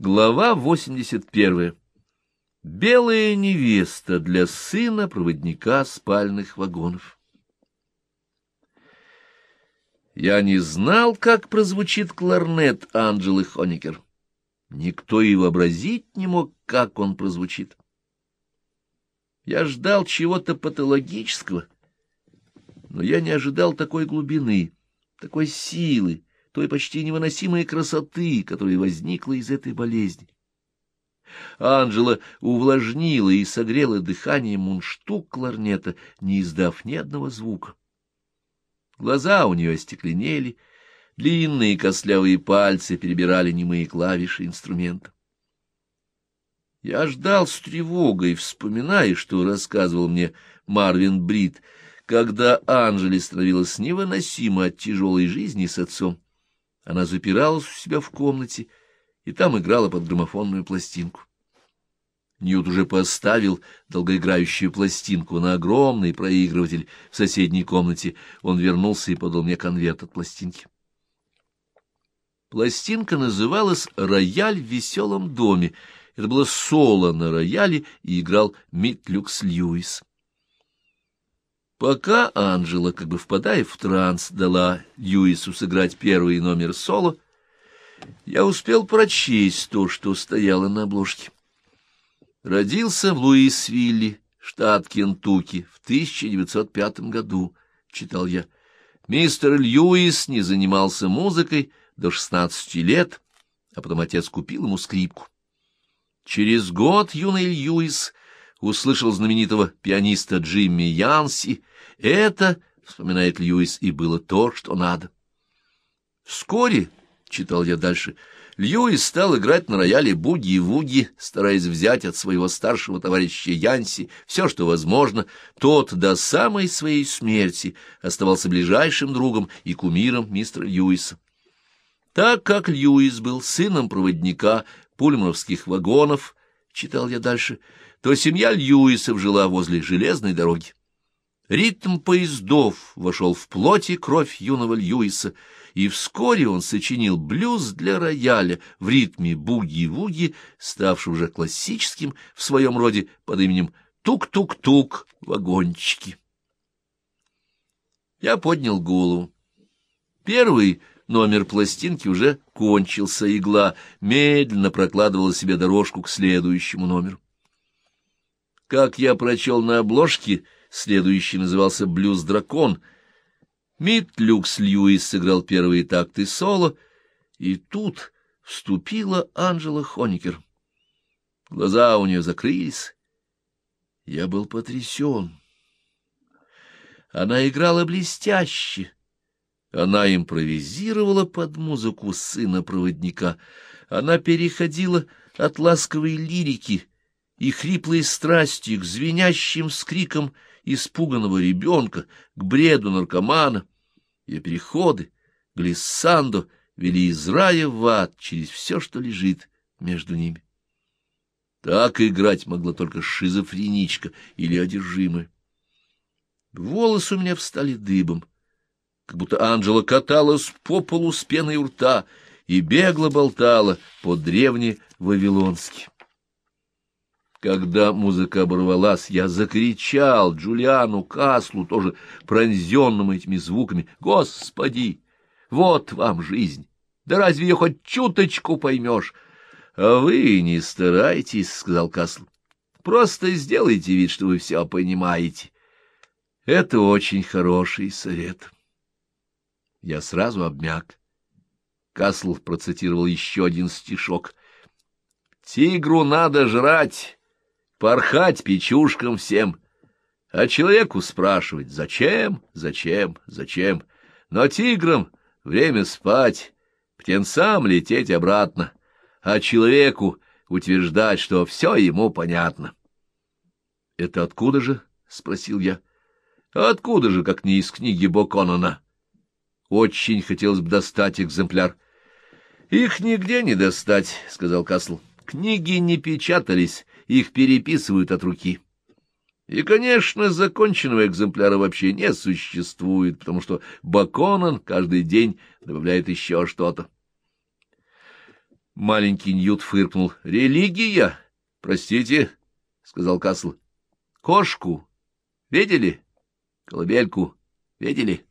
Глава 81. Белая невеста для сына проводника спальных вагонов. Я не знал, как прозвучит кларнет Анджелы Хоникер. Никто и вообразить не мог, как он прозвучит. Я ждал чего-то патологического, но я не ожидал такой глубины, такой силы, той почти невыносимой красоты, которая возникла из этой болезни. Анжела увлажнила и согрела дыхание мунштук кларнета, не издав ни одного звука. Глаза у нее остекленели, длинные костлявые пальцы перебирали немые клавиши инструмента. Я ждал с тревогой, вспоминая, что рассказывал мне Марвин Брит, когда Анжеле становилось невыносимо от тяжелой жизни с отцом. Она запиралась у себя в комнате и там играла под граммофонную пластинку. Ньют уже поставил долгоиграющую пластинку на огромный проигрыватель в соседней комнате. Он вернулся и подал мне конверт от пластинки. Пластинка называлась «Рояль в веселом доме». Это было соло на рояле, и играл Митлюкс Льюис. Пока Анжела, как бы впадая в транс, дала Льюису сыграть первый номер соло, я успел прочесть то, что стояло на обложке. Родился в Луисвилле, штат Кентукки, в 1905 году, читал я. Мистер Льюис не занимался музыкой до 16 лет, а потом отец купил ему скрипку. Через год юный Льюис услышал знаменитого пианиста Джимми Янси. Это, вспоминает Льюис, и было то, что надо. Вскоре, читал я дальше, Льюис стал играть на рояле буги-вуги, стараясь взять от своего старшего товарища Янси все, что возможно. Тот до самой своей смерти оставался ближайшим другом и кумиром мистера Льюиса. Так как Льюис был сыном проводника пульмановских вагонов, читал я дальше, то семья Льюисов жила возле железной дороги. Ритм поездов вошел в плоть и кровь юного Льюиса, и вскоре он сочинил блюз для рояля в ритме буги-вуги, ставший уже классическим в своем роде под именем «Тук-тук-тук, вагончики». Я поднял голову. Первый номер пластинки уже кончился, игла медленно прокладывала себе дорожку к следующему номеру. Как я прочел на обложке, следующий назывался «Блюз-дракон». Мит Люкс Льюис сыграл первые такты соло, и тут вступила Анжела Хоникер. Глаза у нее закрылись. Я был потрясен. Она играла блестяще. Она импровизировала под музыку сына проводника. Она переходила от ласковой лирики и хриплой страсти к звенящим скрикам испуганного ребенка, к бреду наркомана. Ее переходы, глиссандо, вели из рая в ад через все, что лежит между ними. Так играть могла только шизофреничка или одержимая. Волосы у меня встали дыбом, как будто Анжела каталась по полу с пеной у рта и бегло болтала по-древне-вавилонски. Когда музыка оборвалась, я закричал Джулиану Каслу, тоже пронзенному этими звуками, «Господи, вот вам жизнь! Да разве ее хоть чуточку поймешь?» «А вы не старайтесь», — сказал Касл. «Просто сделайте вид, что вы все понимаете. Это очень хороший совет». Я сразу обмяк. Касл процитировал еще один стишок. «Тигру надо жрать» порхать печушкам всем, а человеку спрашивать, зачем, зачем, зачем, но тиграм время спать, птенцам лететь обратно, а человеку утверждать, что все ему понятно. — Это откуда же? — спросил я. — Откуда же, как не из книги Боконона? Очень хотелось бы достать экземпляр. — Их нигде не достать, — сказал Касл. — Книги не печатались, их переписывают от руки. И, конечно, законченного экземпляра вообще не существует, потому что Баконан каждый день добавляет еще что-то. Маленький Ньют фыркнул. «Религия? Простите», — сказал Касл. «Кошку видели? Колыбельку видели?»